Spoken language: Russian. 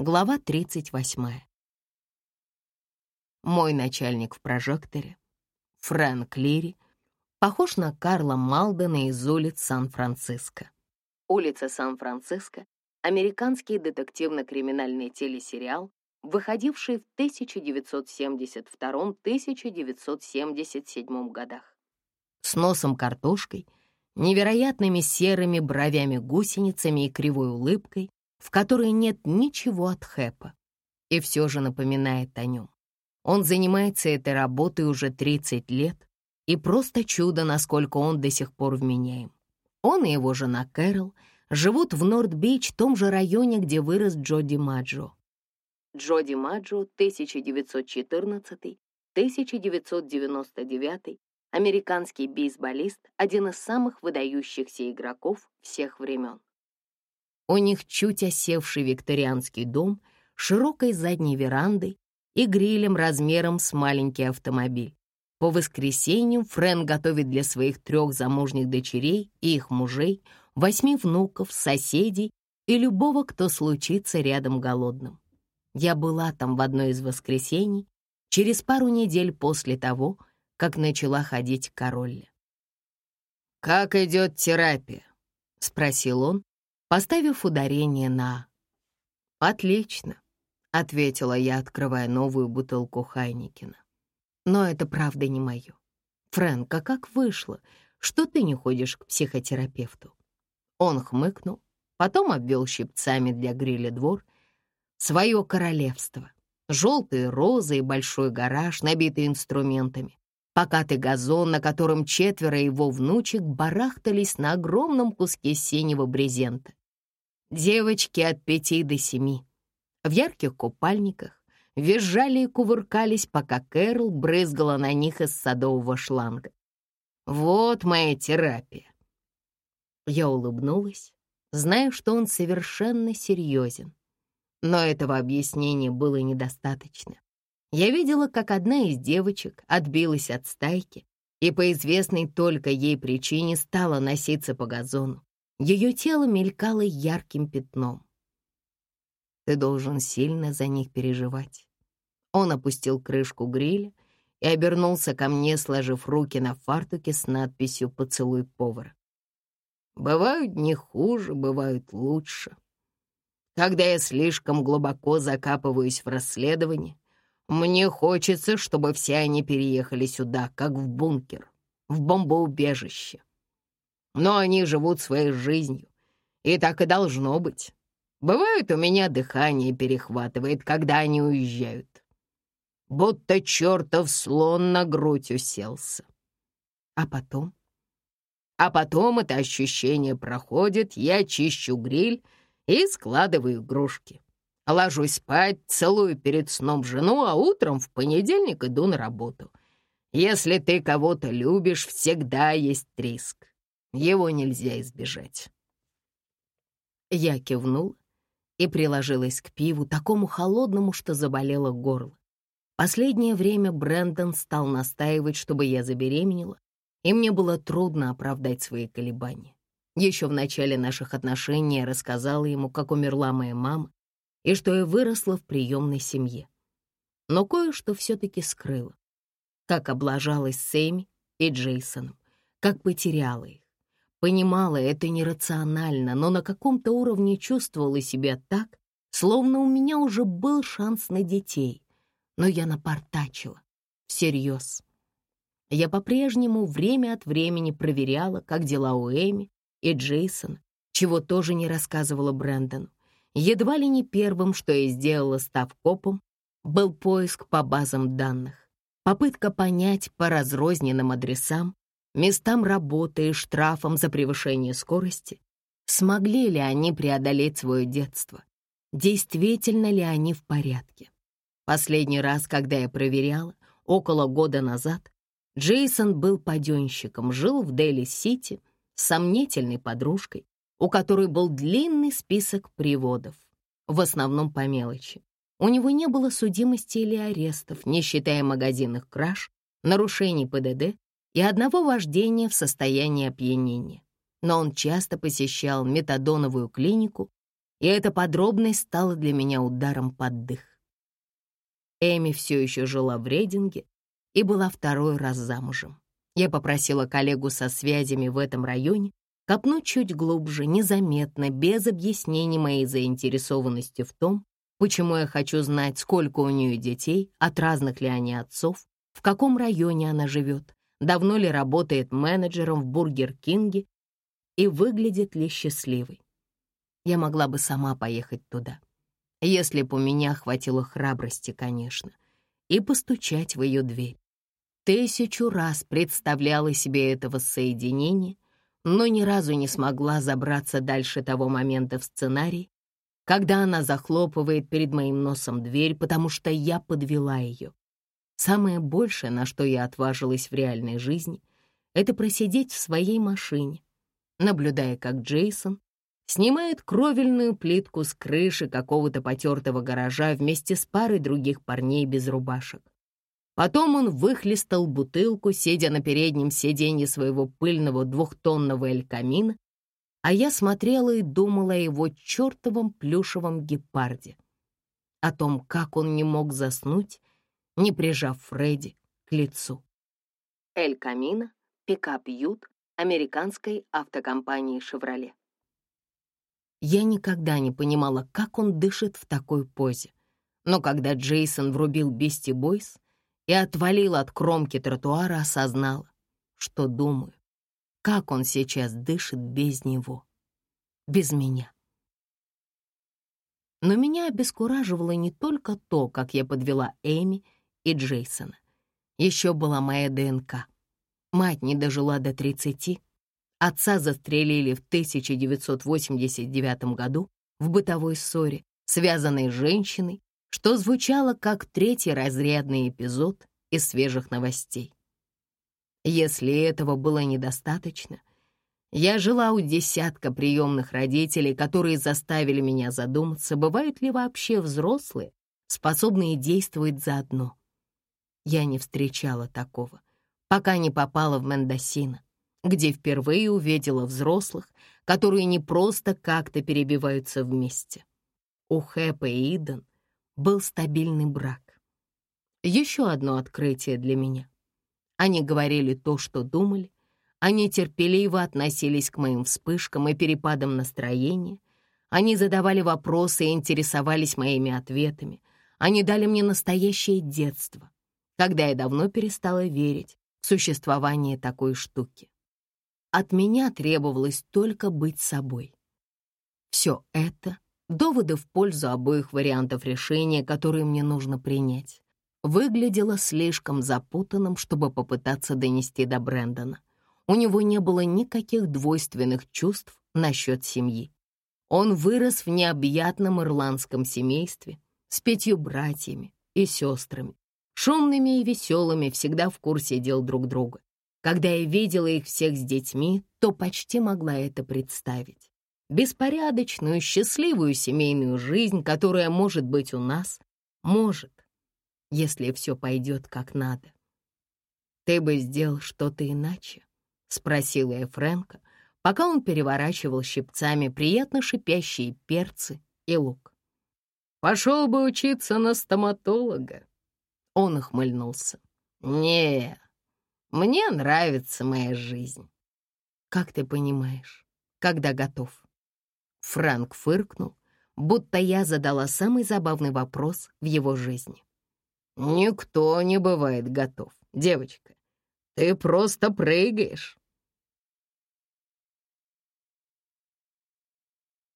Глава 38. Мой начальник в прожекторе, Фрэнк Лири, похож на Карла Малдена из улиц Сан-Франциско. Улица Сан-Франциско — американский детективно-криминальный телесериал, выходивший в 1972-1977 годах. С носом картошкой, невероятными серыми бровями-гусеницами и кривой улыбкой, в которой нет ничего от Хэпа, и все же напоминает о нем. Он занимается этой работой уже 30 лет, и просто чудо, насколько он до сих пор вменяем. Он и его жена Кэрол живут в Норд-Бич, том же районе, где вырос Джоди Маджо. Джоди Маджо, 1914-1999, американский бейсболист, один из самых выдающихся игроков всех времен. У них чуть осевший викторианский дом, широкой задней верандой и грилем размером с маленький автомобиль. По воскресеньям Фрэн готовит для своих трех замужних дочерей и их мужей, восьми внуков, соседей и любого, кто случится рядом голодным. Я была там в одно из воскресений, через пару недель после того, как начала ходить к Королле. «Как идет терапия?» — спросил он, поставив ударение на «Отлично», — ответила я, открывая новую бутылку Хайникина. «Но это правда не мое. Фрэнк, а как вышло, что ты не ходишь к психотерапевту?» Он хмыкнул, потом обвел щипцами для гриля двор. Свое королевство. Желтые розы и большой гараж, набитый инструментами. Покатый газон, на котором четверо его внучек барахтались на огромном куске синего брезента. Девочки от пяти до семи. В ярких купальниках визжали и кувыркались, пока Кэрол брызгала на них из садового шланга. Вот моя терапия. Я улыбнулась, зная, что он совершенно серьезен. Но этого объяснения было недостаточно. Я видела, как одна из девочек отбилась от стайки и по известной только ей причине стала носиться по газону. Ее тело мелькало ярким пятном. Ты должен сильно за них переживать. Он опустил крышку гриля и обернулся ко мне, сложив руки на фартуке с надписью «Поцелуй повара». Бывают не хуже, бывают лучше. Когда я слишком глубоко закапываюсь в расследование, мне хочется, чтобы все они переехали сюда, как в бункер, в бомбоубежище но они живут своей жизнью, и так и должно быть. Бывает, у меня дыхание перехватывает, когда они уезжают. Будто чертов слон на грудь уселся. А потом? А потом это ощущение проходит, я чищу гриль и складываю игрушки. Ложусь спать, целую перед сном жену, а утром в понедельник иду на работу. Если ты кого-то любишь, всегда есть риск. Его нельзя избежать. Я кивнул и приложилась к пиву, такому холодному, что заболело горло. Последнее время Брэндон стал настаивать, чтобы я забеременела, и мне было трудно оправдать свои колебания. Еще в начале наших отношений я рассказала ему, как умерла моя мама, и что я выросла в приемной семье. Но кое-что все-таки скрыла. Как облажалась Сэмми и Джейсоном, как потеряла их. Понимала это нерационально, но на каком-то уровне чувствовала себя так, словно у меня уже был шанс на детей. Но я напортачила. Всерьез. Я по-прежнему время от времени проверяла, как дела у Эми и Джейсона, чего тоже не рассказывала Брэндону. Едва ли не первым, что я сделала, став копом, был поиск по базам данных. Попытка понять по разрозненным адресам, местам работы и штрафам за превышение скорости, смогли ли они преодолеть свое детство, действительно ли они в порядке. Последний раз, когда я проверяла, около года назад, Джейсон был паденщиком, жил в Дели-Сити с сомнительной подружкой, у которой был длинный список приводов, в основном по мелочи. У него не было судимости или арестов, не считая магазинных краж, нарушений ПДД и одного вождения в состоянии опьянения. Но он часто посещал метадоновую клинику и эта подробность стала для меня ударом под дых. Эми все еще жила в Рейдинге и была второй раз замужем. Я попросила коллегу со связями в этом районе копнуть чуть глубже, незаметно, без объяснений моей заинтересованности в том, почему я хочу знать, сколько у нее детей, от разных ли они отцов, в каком районе она живет, давно ли работает менеджером в Бургер Кинге и выглядит ли счастливой. Я могла бы сама поехать туда, если бы у меня хватило храбрости, конечно, и постучать в ее дверь. Тысячу раз представляла себе этого соединения, но ни разу не смогла забраться дальше того момента в сценарии, когда она захлопывает перед моим носом дверь, потому что я подвела ее. Самое большее, на что я отважилась в реальной жизни, это просидеть в своей машине, наблюдая, как Джейсон снимает кровельную плитку с крыши какого-то потертого гаража вместе с парой других парней без рубашек. Потом он выхлестал бутылку, сидя на переднем сиденье своего пыльного двухтонного элькамина, а я смотрела и думала о его чертовом плюшевом гепарде, о том, как он не мог заснуть, не прижав Фредди к лицу. Эль Камино, пикап-ют американской автокомпании «Шевроле». Я никогда не понимала, как он дышит в такой позе. Но когда Джейсон врубил «Бести Бойс», и отвалил от кромки тротуара, осознала, что думаю, как он сейчас дышит без него, без меня. Но меня обескураживало не только то, как я подвела Эми и Джейсона. Еще была моя ДНК. Мать не дожила до 30, отца застрелили в 1989 году в бытовой ссоре, связанной с женщиной, что звучало как третий разрядный эпизод из свежих новостей. Если этого было недостаточно, я жила у десятка приемных родителей, которые заставили меня задуматься, бывают ли вообще взрослые, способные действовать заодно. Я не встречала такого, пока не попала в Мендосино, где впервые увидела взрослых, которые не просто как-то перебиваются вместе. У Хэпа и Иден был стабильный брак. Еще одно открытие для меня. Они говорили то, что думали, они терпеливо относились к моим вспышкам и перепадам настроения, они задавали вопросы и интересовались моими ответами, они дали мне настоящее детство, когда я давно перестала верить в существование такой штуки. От меня требовалось только быть собой. Все это Доводы в пользу обоих вариантов решения, которые мне нужно принять, выглядело слишком запутанным, чтобы попытаться донести до Брэндона. У него не было никаких двойственных чувств насчет семьи. Он вырос в необъятном ирландском семействе с пятью братьями и сестрами, шумными и веселыми, всегда в курсе дел друг друга. Когда я видела их всех с детьми, то почти могла это представить беспорядочную, счастливую семейную жизнь, которая может быть у нас, может, если все пойдет как надо. «Ты бы сделал что-то иначе?» — спросила я Фрэнка, пока он переворачивал щипцами приятно шипящие перцы и лук. «Пошел бы учиться на стоматолога». Он ухмыльнулся. «Не, мне нравится моя жизнь». «Как ты понимаешь, когда готов?» Франк фыркнул, будто я задала самый забавный вопрос в его жизни. «Никто не бывает готов, девочка. Ты просто прыгаешь,